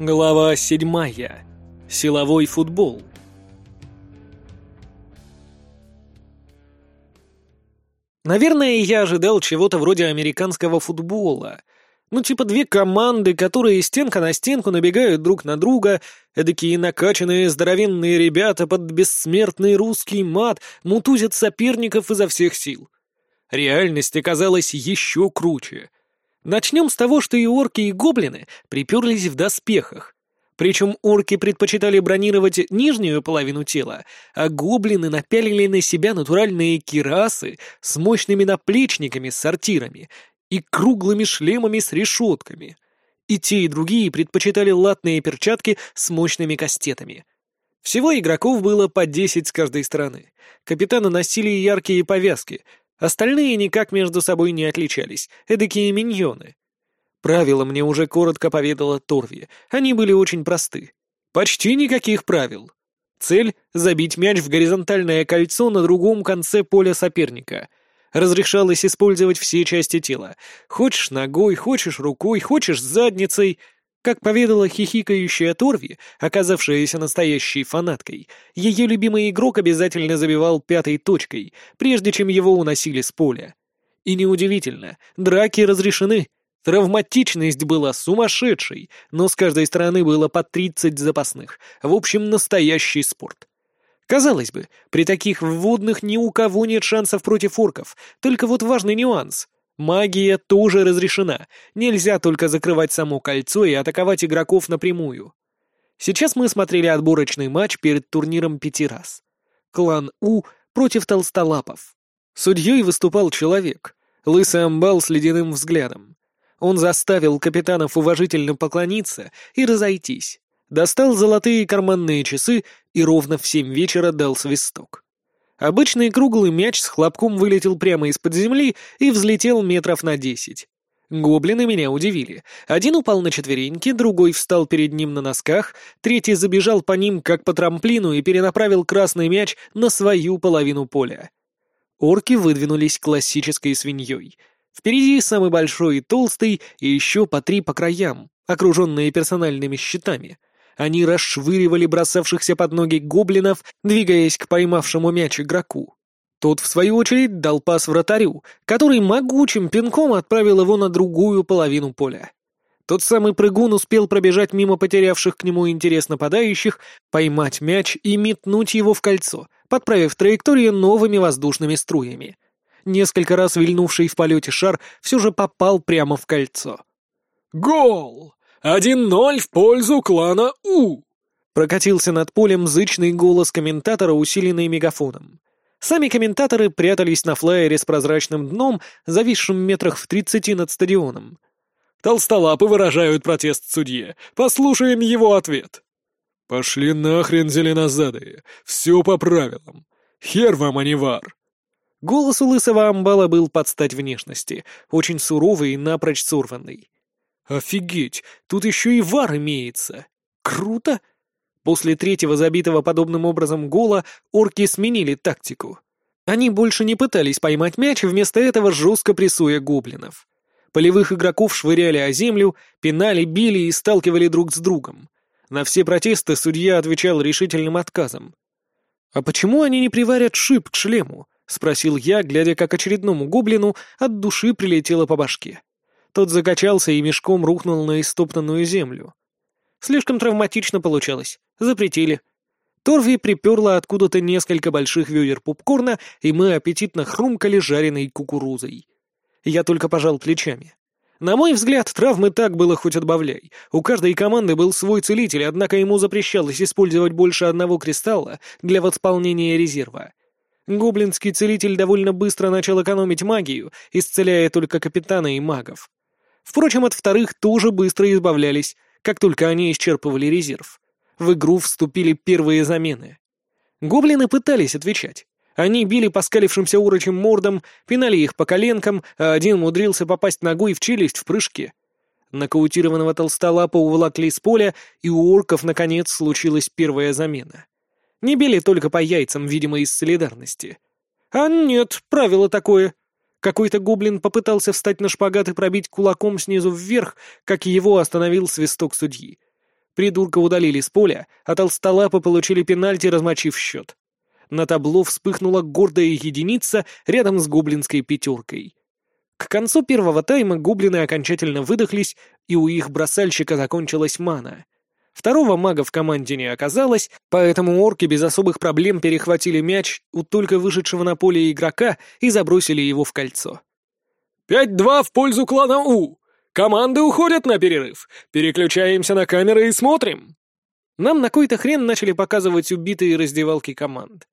Глава седьмая. Силовой футбол. Наверное, я ожидал чего-то вроде американского футбола. Ну, типа две команды, которые стенка на стенку набегают друг на друга, эдакие накачанные здоровенные ребята под бессмертный русский мат мутузят соперников изо всех сил. Реальность оказалась еще круче. Начнем с того, что и орки, и гоблины приперлись в доспехах. Причем орки предпочитали бронировать нижнюю половину тела, а гоблины напялили на себя натуральные кирасы с мощными наплечниками с сортирами и круглыми шлемами с решетками. И те, и другие предпочитали латные перчатки с мощными кастетами. Всего игроков было по десять с каждой стороны. Капитаны носили яркие повязки — Остальные никак между собой не отличались, эдакие миньоны. Правила мне уже коротко поведала Торви, они были очень просты. Почти никаких правил. Цель — забить мяч в горизонтальное кольцо на другом конце поля соперника. Разрешалось использовать все части тела. Хочешь ногой, хочешь рукой, хочешь задницей — как поведала хихикающая Торви, оказавшаяся настоящей фанаткой, ее любимый игрок обязательно забивал пятой точкой, прежде чем его уносили с поля. И неудивительно, драки разрешены. Травматичность была сумасшедшей, но с каждой стороны было по 30 запасных. В общем, настоящий спорт. Казалось бы, при таких вводных ни у кого нет шансов против орков, только вот важный нюанс. Магия тоже разрешена, нельзя только закрывать само кольцо и атаковать игроков напрямую. Сейчас мы смотрели отборочный матч перед турниром пяти раз. Клан У против толстолапов. Судьей выступал человек, лысый амбал с ледяным взглядом. Он заставил капитанов уважительно поклониться и разойтись, достал золотые карманные часы и ровно в семь вечера дал свисток. Обычный круглый мяч с хлопком вылетел прямо из-под земли и взлетел метров на десять. Гоблины меня удивили. Один упал на четвереньки, другой встал перед ним на носках, третий забежал по ним, как по трамплину, и перенаправил красный мяч на свою половину поля. Орки выдвинулись классической свиньей. Впереди самый большой и толстый, и еще по три по краям, окруженные персональными щитами — они расшвыривали бросавшихся под ноги гоблинов, двигаясь к поймавшему мяч игроку. Тот, в свою очередь, дал пас вратарю, который могучим пинком отправил его на другую половину поля. Тот самый прыгун успел пробежать мимо потерявших к нему интерес нападающих, поймать мяч и метнуть его в кольцо, подправив траекторию новыми воздушными струями. Несколько раз вильнувший в полете шар все же попал прямо в кольцо. «Гол!» «Один ноль в пользу клана У!» Прокатился над полем зычный голос комментатора, усиленный мегафоном. Сами комментаторы прятались на флайере с прозрачным дном, зависшим метрах в тридцати над стадионом. «Толстолапы выражают протест судье. Послушаем его ответ». «Пошли нахрен, зеленозадые. Все по правилам. Хер вам, а не вар». Голос у лысого амбала был под стать внешности, очень суровый и напрочь сорванный. Офигеть, тут еще и вар имеется. Круто! После третьего забитого подобным образом гола орки сменили тактику. Они больше не пытались поймать мяч, вместо этого жестко прессуя гоблинов. Полевых игроков швыряли о землю, пинали, били и сталкивали друг с другом. На все протесты судья отвечал решительным отказом. «А почему они не приварят шип к шлему?» — спросил я, глядя, как очередному гоблину от души прилетело по башке. Тот закачался и мешком рухнул на истоптанную землю. Слишком травматично получалось. Запретили. Торви приперла откуда-то несколько больших ведер попкорна, и мы аппетитно хрумкали жареной кукурузой. Я только пожал плечами. На мой взгляд, травмы так было хоть отбавляй. У каждой команды был свой целитель, однако ему запрещалось использовать больше одного кристалла для восполнения резерва. Гоблинский целитель довольно быстро начал экономить магию, исцеляя только капитана и магов. Впрочем, от вторых тоже быстро избавлялись, как только они исчерпывали резерв. В игру вступили первые замены. Гоблины пытались отвечать. Они били поскалившимся урочим мордом, пинали их по коленкам, а один умудрился попасть ногой в челюсть в прыжке. Нокаутированного толстолапа уволокли с поля, и у орков, наконец, случилась первая замена. Не били только по яйцам, видимо, из солидарности. А нет, правило такое — какой-то гоблин попытался встать на шпагат и пробить кулаком снизу вверх, как его остановил свисток судьи. Придурка удалили с поля, а толстолапы получили пенальти, размочив счет. На табло вспыхнула гордая единица рядом с гоблинской пятеркой. К концу первого тайма гоблины окончательно выдохлись, и у их бросальщика закончилась мана. Второго мага в команде не оказалось, поэтому орки без особых проблем перехватили мяч у только вышедшего на поле игрока и забросили его в кольцо. «Пять-два в пользу клана У! Команды уходят на перерыв! Переключаемся на камеры и смотрим!» Нам на какой-то хрен начали показывать убитые раздевалки команд.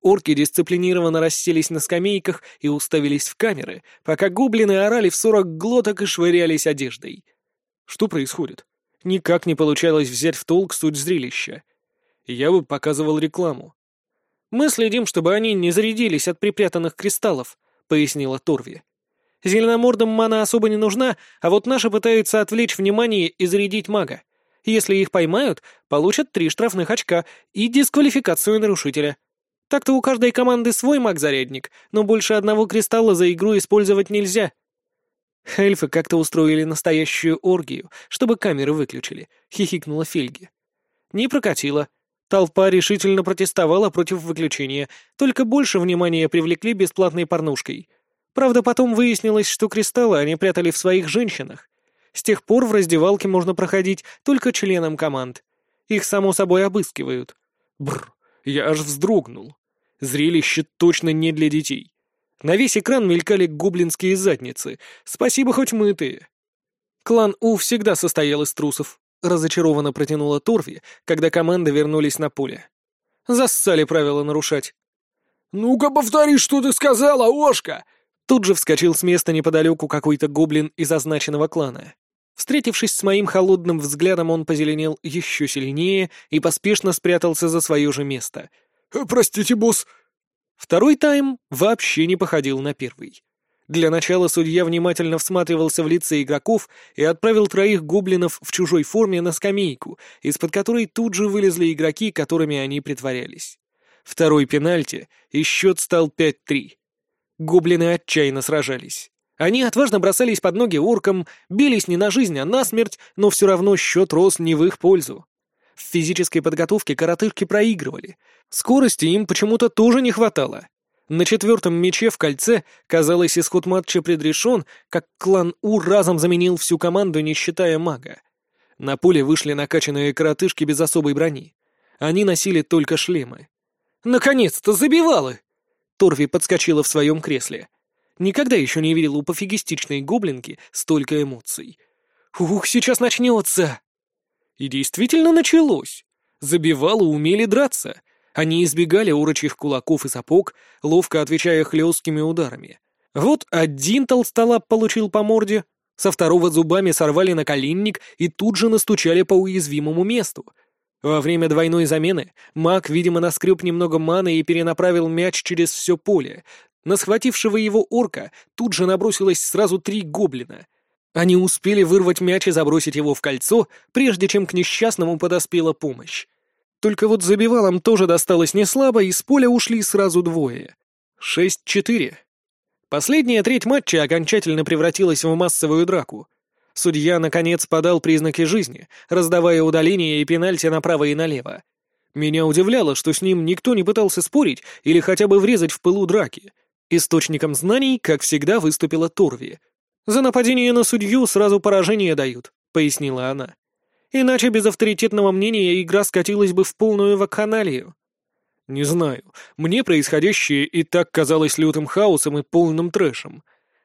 Орки дисциплинированно расселись на скамейках и уставились в камеры, пока гоблины орали в сорок глоток и швырялись одеждой. Что происходит? Никак не получалось взять в толк суть зрелища. Я бы показывал рекламу. «Мы следим, чтобы они не зарядились от припрятанных кристаллов», — пояснила Торви. «Зеленомордам мана особо не нужна, а вот наши пытаются отвлечь внимание и зарядить мага. Если их поймают, получат три штрафных очка и дисквалификацию нарушителя. Так-то у каждой команды свой маг-зарядник, но больше одного кристалла за игру использовать нельзя». Эльфы как-то устроили настоящую оргию, чтобы камеры выключили, хихикнула Фельги. Не прокатило. Толпа решительно протестовала против выключения, только больше внимания привлекли бесплатной порнушкой. Правда, потом выяснилось, что кристаллы они прятали в своих женщинах. С тех пор в раздевалке можно проходить только членам команд. Их, само собой, обыскивают. Бррр, я аж вздрогнул. Зрелище точно не для детей. На весь экран мелькали гоблинские задницы. Спасибо, хоть мытые. Клан У всегда состоял из трусов. Разочарованно протянула Торви, когда команды вернулись на поле. Зассали правила нарушать. «Ну-ка повтори, что ты сказала, Ошка!» Тут же вскочил с места неподалеку какой-то гоблин из означенного клана. Встретившись с моим холодным взглядом, он позеленел еще сильнее и поспешно спрятался за свое же место. «Простите, босс, Второй тайм вообще не походил на первый. Для начала судья внимательно всматривался в лица игроков и отправил троих гоблинов в чужой форме на скамейку, из-под которой тут же вылезли игроки, которыми они притворялись. Второй пенальти, и счет стал 5-3. Гоблины отчаянно сражались. Они отважно бросались под ноги оркам, бились не на жизнь, а на смерть, но все равно счет рос не в их пользу. В физической подготовке коротышки проигрывали. Скорости им почему-то тоже не хватало. На четвертом мяче в кольце, казалось, исход матча предрешен, как клан У разом заменил всю команду, не считая мага. На поле вышли накачанные коротышки без особой брони. Они носили только шлемы. «Наконец-то забивалы!» Торви подскочила в своем кресле. Никогда еще не видел у пофигистичной гоблинки столько эмоций. «Ух, сейчас начнется!» И действительно началось. Забивалы умели драться. Они избегали урочих кулаков и сапог, ловко отвечая хлесткими ударами. Вот один толстолап получил по морде, со второго зубами сорвали наколенник и тут же настучали по уязвимому месту. Во время двойной замены маг, видимо, наскреб немного маны и перенаправил мяч через все поле. На схватившего его орка тут же набросилось сразу три гоблина — они успели вырвать мяч и забросить его в кольцо, прежде чем к несчастному подоспела помощь. Только вот забивалам тоже досталось неслабо, и с поля ушли сразу двое. Шесть-четыре. Последняя треть матча окончательно превратилась в массовую драку. Судья, наконец, подал признаки жизни, раздавая удаления и пенальти направо и налево. Меня удивляло, что с ним никто не пытался спорить или хотя бы врезать в пылу драки. Источником знаний, как всегда, выступила Торви — «За нападение на судью сразу поражение дают», — пояснила она. «Иначе без авторитетного мнения игра скатилась бы в полную вакханалию». «Не знаю. Мне происходящее и так казалось лютым хаосом и полным трэшем.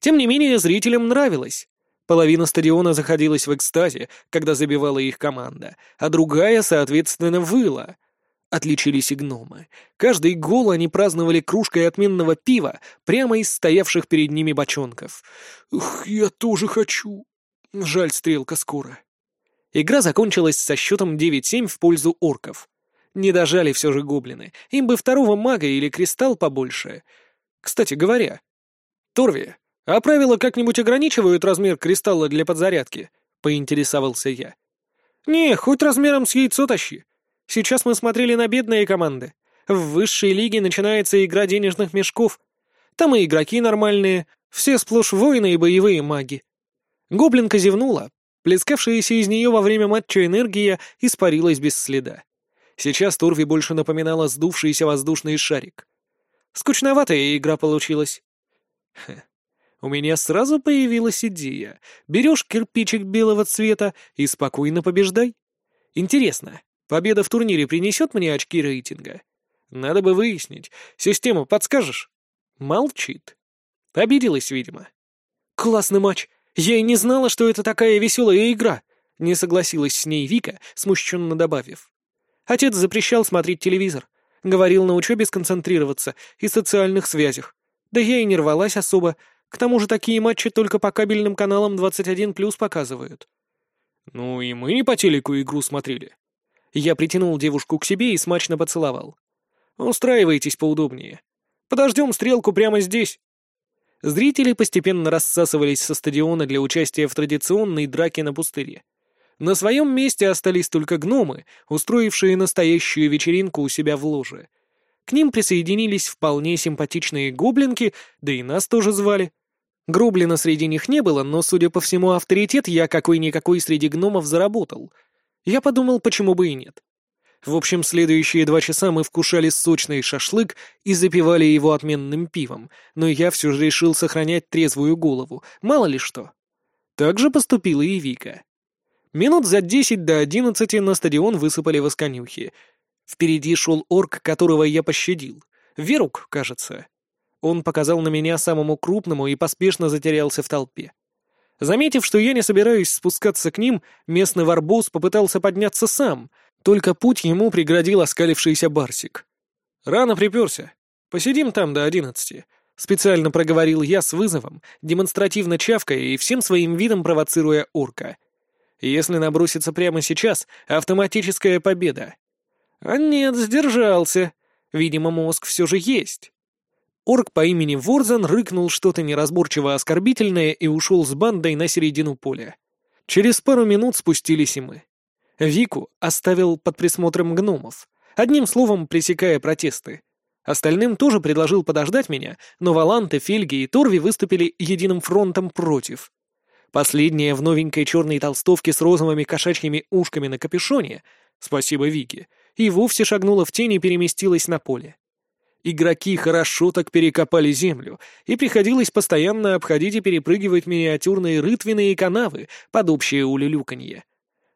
Тем не менее, зрителям нравилось. Половина стадиона заходилась в экстазе, когда забивала их команда, а другая, соответственно, выла. Отличились и гномы. Каждый гол они праздновали кружкой отменного пива прямо из стоявших перед ними бочонков. «Ух, я тоже хочу!» Жаль, стрелка скоро. Игра закончилась со счетом 9-7 в пользу орков. Не дожали все же гоблины. Им бы второго мага или кристалл побольше. Кстати говоря, Торви, а правила как-нибудь ограничивают размер кристалла для подзарядки? Поинтересовался я. Не, хоть размером с яйцо тащи. Сейчас мы смотрели на бедные команды. В высшей лиге начинается игра денежных мешков. Там и игроки нормальные, все сплошь воины и боевые маги. Гоблинка зевнула. Плескавшаяся из нее во время матча энергия испарилась без следа. Сейчас Торви больше напоминала сдувшийся воздушный шарик. Скучноватая игра получилась. У меня сразу появилась идея. Берешь кирпичик белого цвета и спокойно побеждай. Интересно, победа в турнире принесет мне очки рейтинга? Надо бы выяснить. Систему подскажешь? Молчит. Обиделась, видимо. Классный матч. Я и не знала, что это такая веселая игра. Не согласилась с ней Вика, смущенно добавив. Отец запрещал смотреть телевизор. Говорил на учебе сконцентрироваться и социальных связях. Да я и не рвалась особо. К тому же такие матчи только по кабельным каналам 21+, показывают. Ну и мы не по телеку игру смотрели. Я притянул девушку к себе и смачно поцеловал. Устраивайтесь поудобнее. Подождем стрелку прямо здесь. Зрители постепенно рассасывались со стадиона для участия в традиционной драке на пустыре. На своем месте остались только гномы, устроившие настоящую вечеринку у себя в ложе. К ним присоединились вполне симпатичные гоблинки, да и нас тоже звали. Грублина среди них не было, но, судя по всему, авторитет я какой-никакой среди гномов заработал. Я подумал, почему бы и нет. В общем, следующие два часа мы вкушали сочный шашлык и запивали его отменным пивом, но я все же решил сохранять трезвую голову, мало ли что. Так же поступила и Вика. Минут за десять до одиннадцати на стадион высыпали восконюхи. Впереди шел орк, которого я пощадил. Верук, кажется. Он показал на меня самому крупному и поспешно затерялся в толпе. Заметив, что я не собираюсь спускаться к ним, местный варбус попытался подняться сам, только путь ему преградил оскалившийся барсик. «Рано приперся. Посидим там до одиннадцати», — специально проговорил я с вызовом, демонстративно чавкая и всем своим видом провоцируя орка. «Если наброситься прямо сейчас, автоматическая победа». А нет, сдержался. Видимо, мозг все же есть. Орк по имени Ворзан рыкнул что-то неразборчиво оскорбительное и ушел с бандой на середину поля. Через пару минут спустились и мы. Вику оставил под присмотром гномов, одним словом пресекая протесты. Остальным тоже предложил подождать меня, но Валанты, Фельги и Торви выступили единым фронтом против. Последняя в новенькой черной толстовке с розовыми кошачьими ушками на капюшоне, спасибо Вике, и вовсе шагнула в тень и переместилась на поле. Игроки хорошо так перекопали землю, и приходилось постоянно обходить и перепрыгивать миниатюрные рытвины и канавы под общее улюлюканье.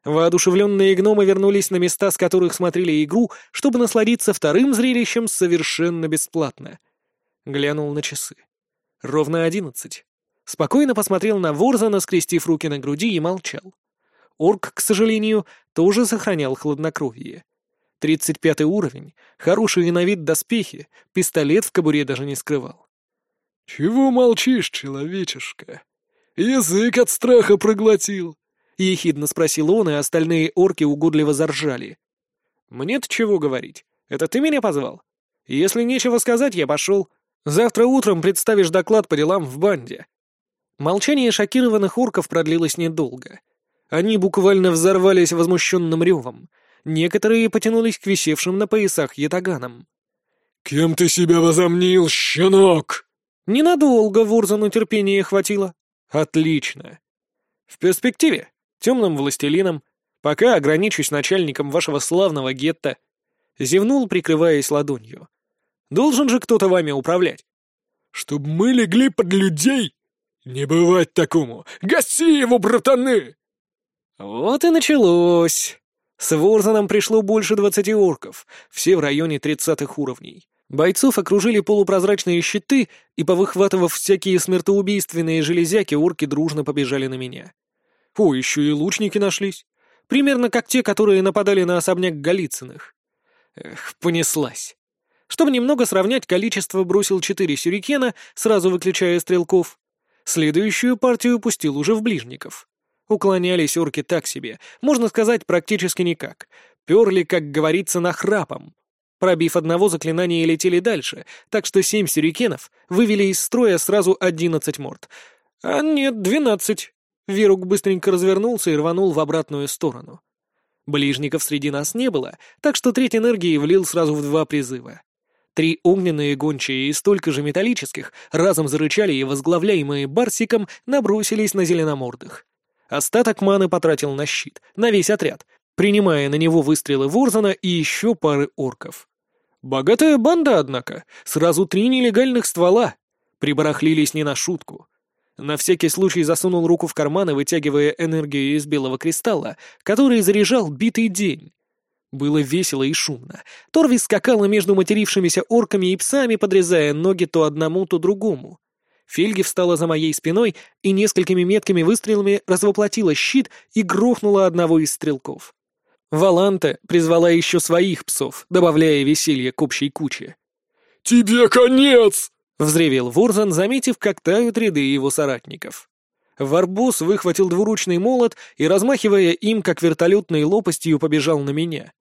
Воодушевленные гномы вернулись на места, с которых смотрели игру, чтобы насладиться вторым зрелищем совершенно бесплатно. Глянул на часы. Ровно одиннадцать. Спокойно посмотрел на Ворзана, скрестив руки на груди, и молчал. Орк, к сожалению, тоже сохранял хладнокровие. Тридцать пятый уровень, хорошие на вид доспехи, пистолет в кобуре даже не скрывал. «Чего молчишь, человечишка? Язык от страха проглотил!» — ехидно спросил он, и остальные орки угодливо заржали. «Мне-то чего говорить? Это ты меня позвал? Если нечего сказать, я пошел. Завтра утром представишь доклад по делам в банде». Молчание шокированных орков продлилось недолго. Они буквально взорвались возмущенным ревом. Некоторые потянулись к висевшим на поясах ятаганам. «Кем ты себя возомнил, щенок?» «Ненадолго Ворзану терпения хватило». «Отлично. В перспективе темным властелином, пока ограничусь начальником вашего славного гетто. Зевнул, прикрываясь ладонью. Должен же кто-то вами управлять. Чтоб мы легли под людей? Не бывать такому! Гаси его, братаны! Вот и началось. С Ворзаном пришло больше двадцати орков, все в районе тридцатых уровней. Бойцов окружили полупрозрачные щиты, и, повыхватывав всякие смертоубийственные железяки, орки дружно побежали на меня. О, еще и лучники нашлись. Примерно как те, которые нападали на особняк Голицыных. Эх, понеслась. Чтобы немного сравнять, количество бросил четыре сюрикена, сразу выключая стрелков. Следующую партию пустил уже в ближников. Уклонялись орки так себе, можно сказать, практически никак. Перли, как говорится, нахрапом. Пробив одного заклинания, летели дальше, так что семь сюрикенов вывели из строя сразу одиннадцать морд. А нет, двенадцать. Вирук быстренько развернулся и рванул в обратную сторону. Ближников среди нас не было, так что треть энергии влил сразу в два призыва. Три огненные гончие и столько же металлических разом зарычали и, возглавляемые Барсиком, набросились на зеленомордых. Остаток маны потратил на щит, на весь отряд, принимая на него выстрелы Ворзана и еще пары орков. Богатая банда, однако, сразу три нелегальных ствола. Прибарахлились не на шутку. На всякий случай засунул руку в карман и вытягивая энергию из белого кристалла, который заряжал битый день. Было весело и шумно. Торвис скакала между матерившимися орками и псами, подрезая ноги то одному, то другому. Фельги встала за моей спиной и несколькими меткими выстрелами развоплотила щит и грохнула одного из стрелков. Валанта призвала еще своих псов, добавляя веселье к общей куче. «Тебе конец!» — взревел Ворзан, заметив, как тают ряды его соратников. Варбус выхватил двуручный молот и, размахивая им, как вертолетной лопастью, побежал на меня.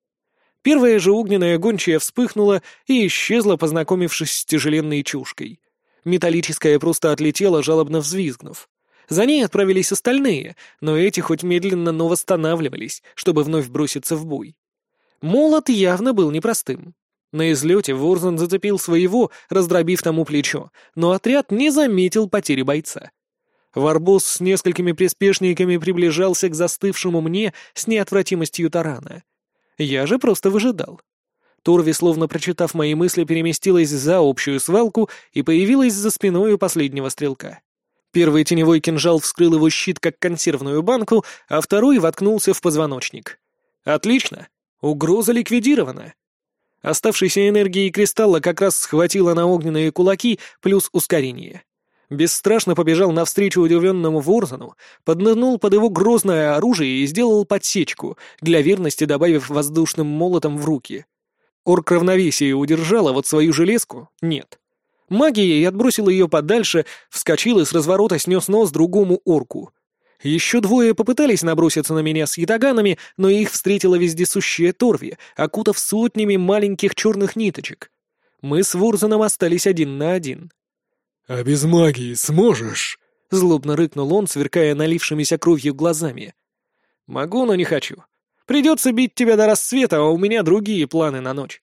Первая же огненная гончая вспыхнула и исчезла, познакомившись с тяжеленной чушкой. Металлическая просто отлетела, жалобно взвизгнув. За ней отправились остальные, но эти хоть медленно, но восстанавливались, чтобы вновь броситься в бой. Молот явно был непростым. На излете Ворзан зацепил своего, раздробив тому плечо, но отряд не заметил потери бойца. Варбос с несколькими приспешниками приближался к застывшему мне с неотвратимостью тарана. Я же просто выжидал. Торви, словно прочитав мои мысли, переместилась за общую свалку и появилась за спиной у последнего стрелка. Первый теневой кинжал вскрыл его щит, как консервную банку, а второй воткнулся в позвоночник. Отлично! Угроза ликвидирована. Оставшейся энергии кристалла как раз схватила на огненные кулаки плюс ускорение. Бесстрашно побежал навстречу удивленному Ворзану, поднырнул под его грозное оружие и сделал подсечку, для верности добавив воздушным молотом в руки. Орк равновесие удержал, а вот свою железку — нет. Магией отбросил ее подальше, вскочил и с разворота снес нос другому орку. Еще двое попытались наброситься на меня с ятаганами, но их встретила вездесущая Торви, окутав сотнями маленьких черных ниточек. Мы с Ворзаном остались один на один. «А без магии сможешь?» — злобно рыкнул он, сверкая налившимися кровью глазами. «Могу, но не хочу. Придется бить тебя до рассвета, а у меня другие планы на ночь».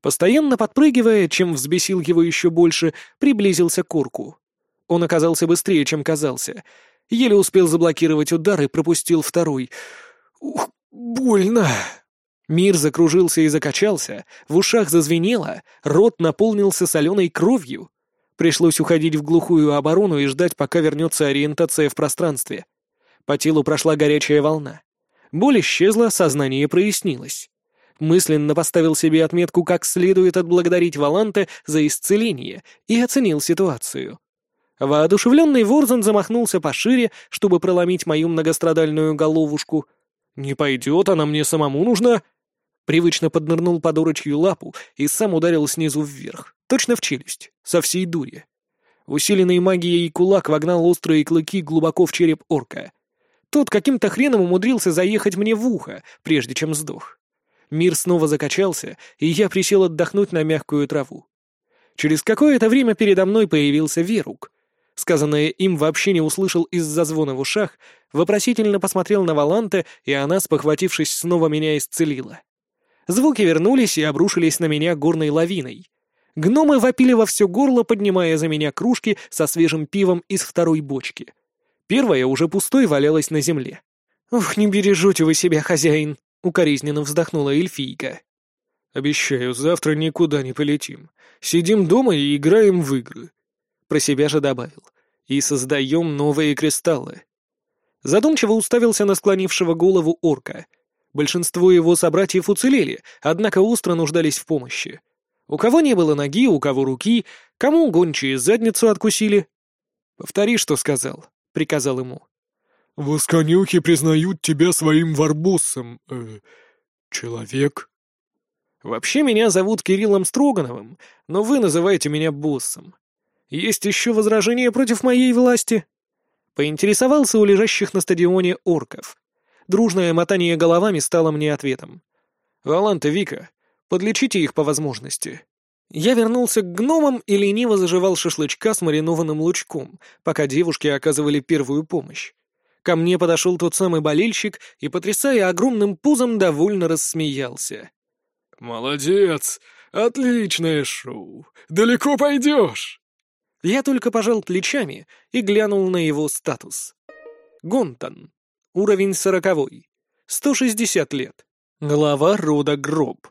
Постоянно подпрыгивая, чем взбесил его еще больше, приблизился к Урку. Он оказался быстрее, чем казался. Еле успел заблокировать удар и пропустил второй. «Ух, больно!» Мир закружился и закачался, в ушах зазвенело, рот наполнился соленой кровью. Пришлось уходить в глухую оборону и ждать, пока вернется ориентация в пространстве. По телу прошла горячая волна. Боль исчезла, сознание прояснилось. Мысленно поставил себе отметку, как следует отблагодарить Валанте за исцеление, и оценил ситуацию. Воодушевленный Ворзан замахнулся пошире, чтобы проломить мою многострадальную головушку. «Не пойдет, она мне самому нужна!» Привычно поднырнул под урочью лапу и сам ударил снизу вверх, точно в челюсть, со всей дури. Усиленный магией кулак вогнал острые клыки глубоко в череп орка. Тот каким-то хреном умудрился заехать мне в ухо, прежде чем сдох. Мир снова закачался, и я присел отдохнуть на мягкую траву. Через какое-то время передо мной появился Верук. Сказанное им вообще не услышал из-за звона в ушах, вопросительно посмотрел на Валанте, и она, спохватившись, снова меня исцелила. Звуки вернулись и обрушились на меня горной лавиной. Гномы вопили во все горло, поднимая за меня кружки со свежим пивом из второй бочки. Первая уже пустой валялась на земле. «Ух, не бережете вы себя, хозяин!» — укоризненно вздохнула эльфийка. «Обещаю, завтра никуда не полетим. Сидим дома и играем в игры». Про себя же добавил. «И создаем новые кристаллы». Задумчиво уставился на склонившего голову орка. Большинство его собратьев уцелели, однако остро нуждались в помощи. У кого не было ноги, у кого руки, кому гончие задницу откусили. «Повтори, что сказал», — приказал ему. «Восконюхи признают тебя своим варбоссом, э, человек». «Вообще меня зовут Кириллом Строгановым, но вы называете меня боссом. Есть еще возражения против моей власти?» Поинтересовался у лежащих на стадионе орков. Дружное мотание головами стало мне ответом. «Валанта, Вика, подлечите их по возможности». Я вернулся к гномам и лениво заживал шашлычка с маринованным лучком, пока девушки оказывали первую помощь. Ко мне подошел тот самый болельщик и, потрясая огромным пузом, довольно рассмеялся. «Молодец! Отличное шоу! Далеко пойдешь!» Я только пожал плечами и глянул на его статус. Гонтон. Уровень сороковой. 160 лет. Глава рода Гроб.